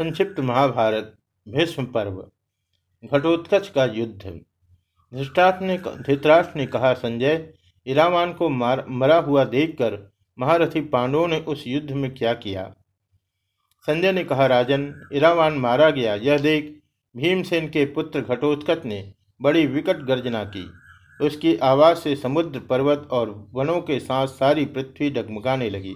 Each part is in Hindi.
संक्षिप्त महाभारत, भीष्म पर्व, घटोत्कच का युद्ध। धृष्टार्थ ने धृतराष्ट्र ने कहा, संजय, इरावान को मार, मरा हुआ देखकर महारथी पांडवों ने उस युद्ध में क्या किया? संजय ने कहा, राजन, इरावान मारा गया। यह देख भीमसेन के पुत्र घटोत्कच ने बड़ी विकट गर्जना की। उसकी आवाज़ से समुद्र, पर्वत और वनों के साथ सारी पृथ्वी डगमगाने लगी।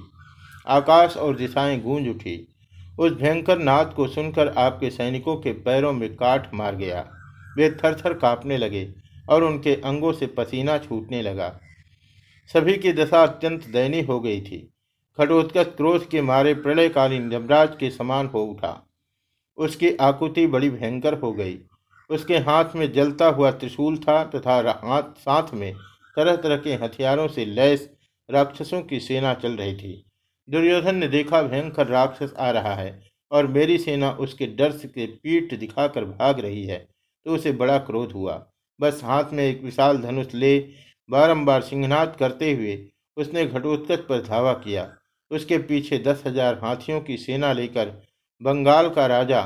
आकाश और दिशाएँ गूंज उठी। उस भयंकर नाद को सुनकर आपके सैनिकों के पैरों में काठ मार गया। वे थर थर काँपने लगे और उनके अंगों से पसीना छूटने लगा। सभी की दशा अत्यंत दयनीय हो गई थी। खटोत्कच क्रोध के मारे प्रलयकालीन यमराज के समान हो उठा। उसकी आकुति बड़ी भयंकर हो गई। उसके हाथ में जलता हुआ त्रिशूल था तथा हाथ साथ में तरह तरह के हथियारों से लैस राक्षसों की सेना चल रही थी। दुर्योधन ने देखा भयंकर राक्षस आ रहा है और मेरी सेना उसके डर से पीठ दिखाकर भाग रही है तो उसे बड़ा क्रोध हुआ। बस हाथ में एक विशाल धनुष ले बारंबार सिंहनाद करते हुए उसने घटोत्कच पर धावा किया। उसके पीछे दस हज़ार हाथियों की सेना लेकर बंगाल का राजा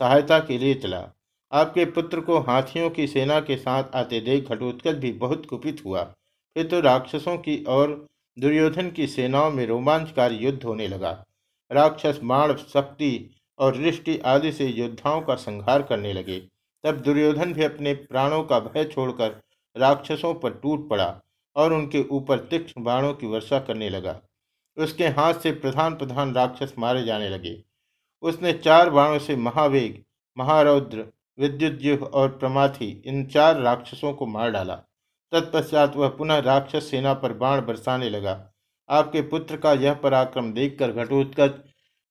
सहायता के लिए चला। आपके पुत्र को हाथियों की सेना के साथ आते देख घटोत्कच भी बहुत कुपित हुआ। फिर तो राक्षसों की और दुर्योधन की सेनाओं में रोमांचकारी युद्ध होने लगा। राक्षस बाण शक्ति और दृष्टि आदि से योद्धाओं का संहार करने लगे। तब दुर्योधन भी अपने प्राणों का भय छोड़कर राक्षसों पर टूट पड़ा और उनके ऊपर तीक्ष्ण बाणों की वर्षा करने लगा। उसके हाथ से प्रधान प्रधान राक्षस मारे जाने लगे। उसने चार बाणों से महावेग, महारौद्र, विद्युत और प्रमाथी इन चार राक्षसों को मार डाला। तत्पश्चात वह पुनः राक्षस सेना पर बाण बरसाने लगा। आपके पुत्र का यह पराक्रम देखकर घटोत्कच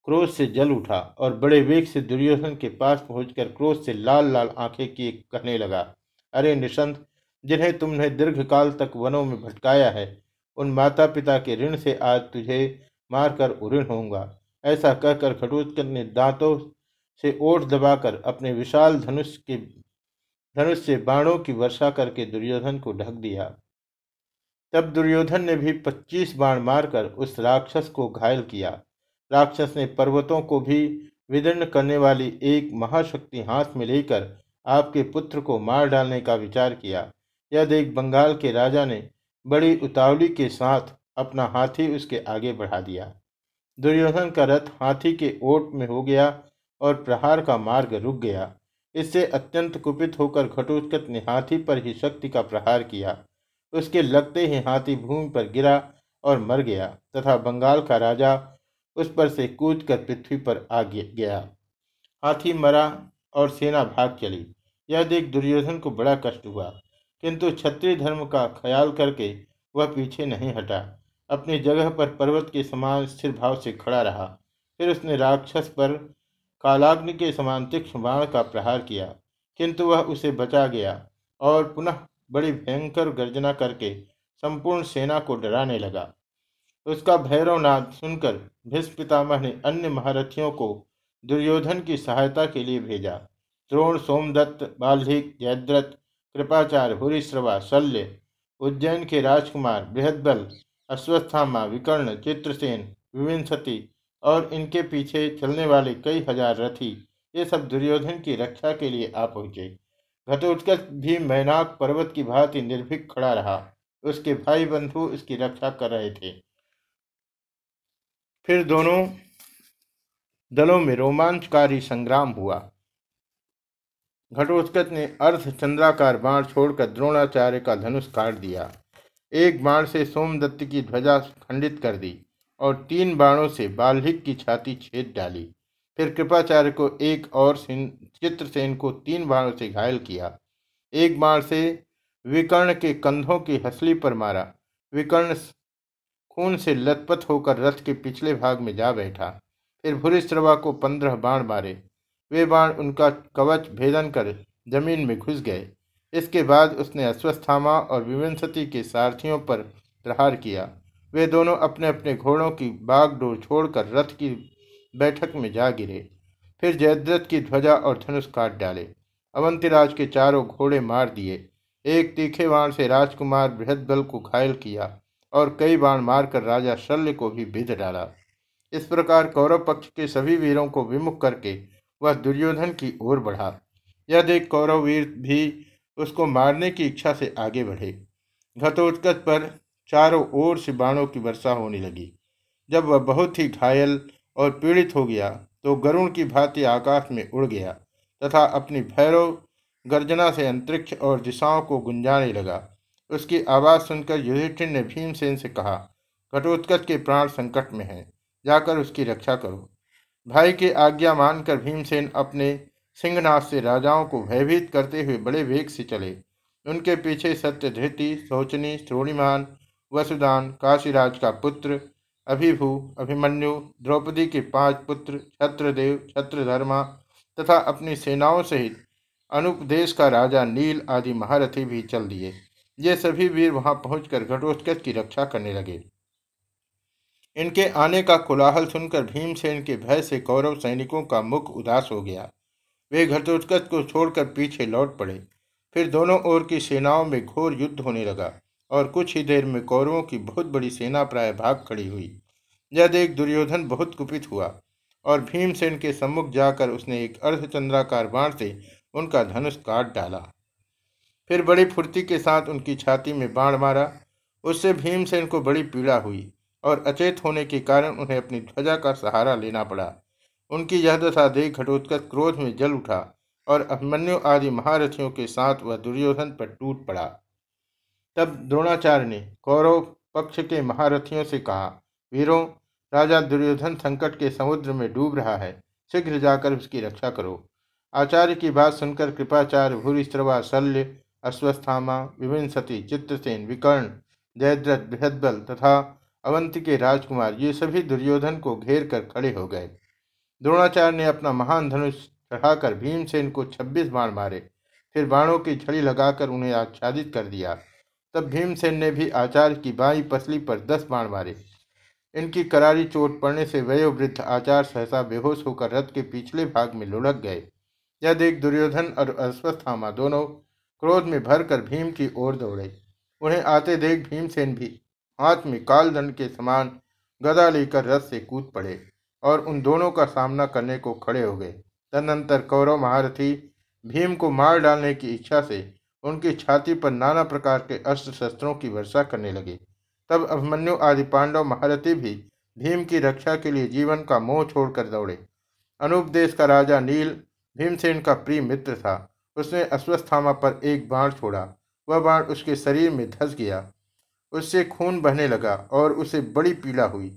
क्रोध से जल उठा और बड़े वेग से दुर्योधन के पास पहुंचकर क्रोध से लाल लाल आँखें किए कहने लगा, अरे निशंत जिन्हें तुमने दीर्घकाल तक वनों में भटकाया है, उन माता पिता के ऋण से आज तुझे मारकर उऋण होऊँगा ऐसा कहकर घटोत्कच ने दांतों से ओठ दबाकर अपने विशाल धनुष के धनुष से बाणों की वर्षा करके दुर्योधन को ढक दिया। तब दुर्योधन ने भी पच्चीस बाण मारकर उस राक्षस को घायल किया। राक्षस ने पर्वतों को भी विदीर्ण करने वाली एक महाशक्ति हाथ में लेकर आपके पुत्र को मार डालने का विचार किया। यह देख बंगाल के राजा ने बड़ी उतावली के साथ अपना हाथी उसके आगे बढ़ा दिया। दुर्योधन का रथ हाथी के ओट में हो गया और प्रहार का मार्ग रुक गया। इससे अत्यंत कुपित होकर घटोत्कच ने हाथी पर ही शक्ति का प्रहार किया। उसके लगते ही हाथी भूमि पर गिरा और मर गया तथा बंगाल का राजा उस पर से कूद कर पृथ्वी पर आ गया। हाथी मरा और सेना भाग चली। यह देख दुर्योधन को बड़ा कष्ट हुआ, किंतु क्षत्रिय धर्म का ख्याल करके वह पीछे नहीं हटा। अपनी जगह पर पर्वत के समान स्थिर भाव से खड़ा रहा। फिर उसने राक्षस पर कालाग्नि के समान तीक्ष्ण बाण का प्रहार किया, किंतु वह उसे बचा गया और पुनः बड़ी भयंकर गर्जना करके संपूर्ण सेना को डराने लगा। उसका भैरवनाथ सुनकर भीष्म पितामह ने अन्य महारथियों को दुर्योधन की सहायता के लिए भेजा। द्रोण, सोमदत्त बाल्धिक जयद्रथ, कृपाचार्य भूरिश्रवा शल्य, उज्जैन के राजकुमार, बृहदबल, अश्वस्थामा, विकर्ण, चित्रसेन, विविंशति और इनके पीछे चलने वाले कई हज़ार रथी, ये सब दुर्योधन की रक्षा के लिए आ पहुँचे। घटोत्कच भी मैनाक पर्वत की भांति निर्भीक खड़ा रहा। उसके भाई बंधु इसकी रक्षा कर रहे थे। फिर दोनों दलों में रोमांचकारी संग्राम हुआ। घटोत्कच ने अर्ध चंद्राकार बाण छोड़कर द्रोणाचार्य का धनुष काट दिया। एक बाण से सोमदत्त की ध्वजा खंडित कर दी। और तीन बाणों से बाल्हिक की छाती छेद डाली। फिर कृपाचार्य को एक और चित्रसेन को तीन बाणों से घायल किया। एक बाण से विकर्ण के कंधों की हसली पर मारा। विकर्ण खून से लथपथ होकर रथ के पिछले भाग में जा बैठा। फिर भूरिश्रवा को पंद्रह बाण मारे। वे बाण उनका कवच भेदन कर ज़मीन में घुस गए। इसके बाद उसने अश्वस्थामा और विवंसती के सारथियों पर प्रहार किया। वे दोनों अपने अपने घोड़ों की बागडोर छोड़कर रथ की बैठक में जा गिरे। फिर जयद्रथ की ध्वजा और धनुष काट डाले। अवंतीराज के चारों घोड़े मार दिए। एक तीखे बाण से राजकुमार बृहदबल को घायल किया और कई बाण मारकर राजा शल्य को भी बिध डाला। इस प्रकार कौरव पक्ष के सभी वीरों को विमुख करके वह दुर्योधन की ओर बढ़ा। यह देख कौरव वीर भी उसको मारने की इच्छा से आगे बढ़े। घटोत्कच पर चारों ओर से बाणों की वर्षा होने लगी। जब वह बहुत ही घायल और पीड़ित हो गया तो गरुण की भांति आकाश में उड़ गया तथा अपनी भैरव गर्जना से अंतरिक्ष और दिशाओं को गुंजाने लगा। उसकी आवाज़ सुनकर युधिष्ठिर ने भीमसेन से कहा घटोत्कच के प्राण संकट में हैं, जाकर उसकी रक्षा करो। भाई की आज्ञा मानकर भीमसेन अपने सिंहनाथ से राजाओं को भयभीत करते हुए बड़े वेग से चले। उनके पीछे सत्यधृति शोचनी श्रोणिमान वसुदान, काशीराज का पुत्र, अभिभू, अभिमन्यु, द्रौपदी के पाँच पुत्र छत्रदेव छत्रधर्मा तथा अपनी सेनाओं सहित अनुपदेश का राजा नील आदि महारथी भी चल दिए। ये सभी वीर वहाँ पहुंचकर घटोत्कच की रक्षा करने लगे। इनके आने का कोलाहल सुनकर भीमसेन के भय से कौरव सैनिकों का मुख उदास हो गया। वे घटोत्कच को छोड़कर पीछे लौट पड़े। फिर दोनों ओर की सेनाओं में घोर युद्ध होने लगा। और कुछ ही देर में कौरवों की बहुत बड़ी सेना प्राय भाग खड़ी हुई। यह देख दुर्योधन बहुत कुपित हुआ और भीमसेन के सम्मुख जाकर उसने एक अर्धचंद्राकार बाण से उनका धनुष काट डाला। फिर बड़ी फुर्ती के साथ उनकी छाती में बाण मारा। उससे भीमसेन को बड़ी पीड़ा हुई और अचेत होने के कारण उन्हें अपनी ध्वजा का सहारा लेना पड़ा। उनकी यह दशा देख घटोत्कच क्रोध में जल उठा और अभिमन्यु आदि महारथियों के साथ वह दुर्योधन पर टूट पड़ा। तब द्रोणाचार्य ने कौरव पक्ष के महारथियों से कहा, वीरों, राजा दुर्योधन संकट के समुद्र में डूब रहा है। शीघ्र जाकर उसकी रक्षा करो आचार्य की बात सुनकर कृपाचार्य भूरिश्रवा, शल्य, अश्वस्थामा विविंसति चित्रसेन, विकर्ण, जयद्रथ, बृहदबल तथा अवंती के राजकुमार, ये सभी दुर्योधन को घेर कर खड़े हो गए। द्रोणाचार्य ने अपना महान धनुष चढ़ाकर भीमसेन को छब्बीस बाण मारे। फिर बाणों की छड़ी लगाकर उन्हें आच्छादित कर दिया। तब भीमसेन ने भी आचार्य की बाई पसली पर दस बाण मारे। इनकी करारी चोट पड़ने से वयोवृद्ध आचार्य सहसा बेहोश होकर रथ के पिछले भाग में लुढ़क गए। यह देख दुर्योधन और अश्वस्थामा दोनों क्रोध में भरकर भीम की ओर दौड़े। उन्हें आते देख भीमसेन भी हाथ में कालदंड के समान गदा लेकर रथ से कूद पड़े और उन दोनों का सामना करने को खड़े हो गए। तदनंतर कौरव महारथी भीम को मार डालने की इच्छा से उनकी छाती पर नाना प्रकार के अस्त्र शस्त्रों की वर्षा करने लगे। तब अभिमन्यु आदि पांडव महारथी भी भीम की रक्षा के लिए जीवन का मोह छोड़कर दौड़े। अनूप देश का राजा नील भीमसेन का प्रिय मित्र था। उसने अश्वस्थामा पर एक बाण छोड़ा। वह बाण उसके शरीर में धस गया। उससे खून बहने लगा और उसे बड़ी पीड़ा हुई।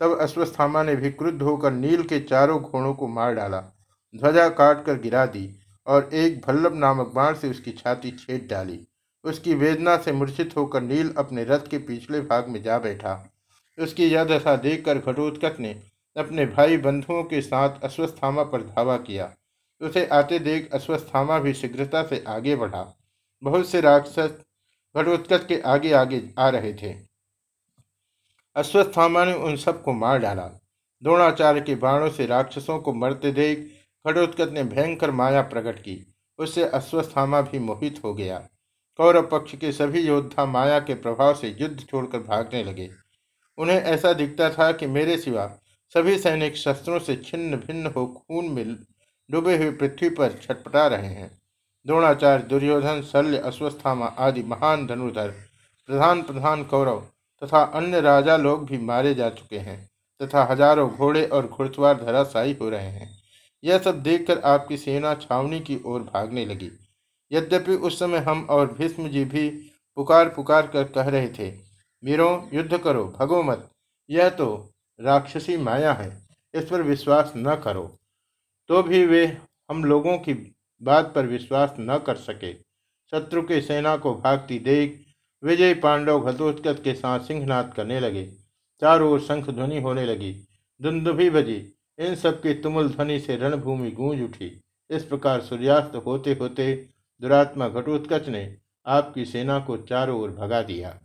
तब अश्वस्थामा ने भी क्रुद्ध होकर नील के चारों घोड़ों को मार डाला। ध्वजा काट कर गिरा दी। और एक भल्लभ नामक बाण से उसकी छाती छेद डाली। उसकी वेदना से मूर्छित होकर नील अपने रथ के पिछले भाग में जा बैठा। उसकी यह दशा देखकर घटोत्कच ने अपने भाई बंधुओं के साथ अश्वस्थामा पर धावा किया। उसे आते देख अश्वस्थामा भी शीघ्रता से आगे बढ़ा। बहुत से राक्षस घटोत्कच के आगे आगे आ रहे थे। अश्वस्थामा ने उन सबको मार डाला। द्रोणाचार्य के बाणों से राक्षसों को मरते देख घटोत्कच ने भयंकर माया प्रकट की। उससे अश्वस्थामा भी मोहित हो गया। कौरव पक्ष के सभी योद्धा माया के प्रभाव से युद्ध छोड़कर भागने लगे। उन्हें ऐसा दिखता था कि मेरे सिवा सभी सैनिक शस्त्रों से छिन्न भिन्न हो खून में डूबे हुए पृथ्वी पर छटपटा रहे हैं। द्रोणाचार्य, दुर्योधन, शल्य, अश्वस्थामा आदि महान धनुधर प्रधान प्रधान कौरव तथा अन्य राजा लोग भी मारे जा चुके हैं तथा हज़ारों घोड़े और घुड़सवार धराशायी हो रहे हैं। यह सब देखकर आपकी सेना छावनी की ओर भागने लगी। यद्यपि उस समय हम और भीष्म जी भी पुकार पुकार कर कह रहे थे वीरों युद्ध करो, भगो मत। यह तो राक्षसी माया है, इस पर विश्वास न करो। तो भी वे हम लोगों की बात पर विश्वास न कर सके। शत्रु के सेना को भागती देख विजय पांडव घतोत्कच के साथ सिंहनाद करने लगे। चारों ओर शंख ध्वनि होने लगी। दुंदुभी बजी। इन सब की तुमुल ध्वनि से रणभूमि गूंज उठी। इस प्रकार सूर्यास्त होते होते दुरात्मा घटोत्कच ने आपकी सेना को चारों ओर भगा दिया।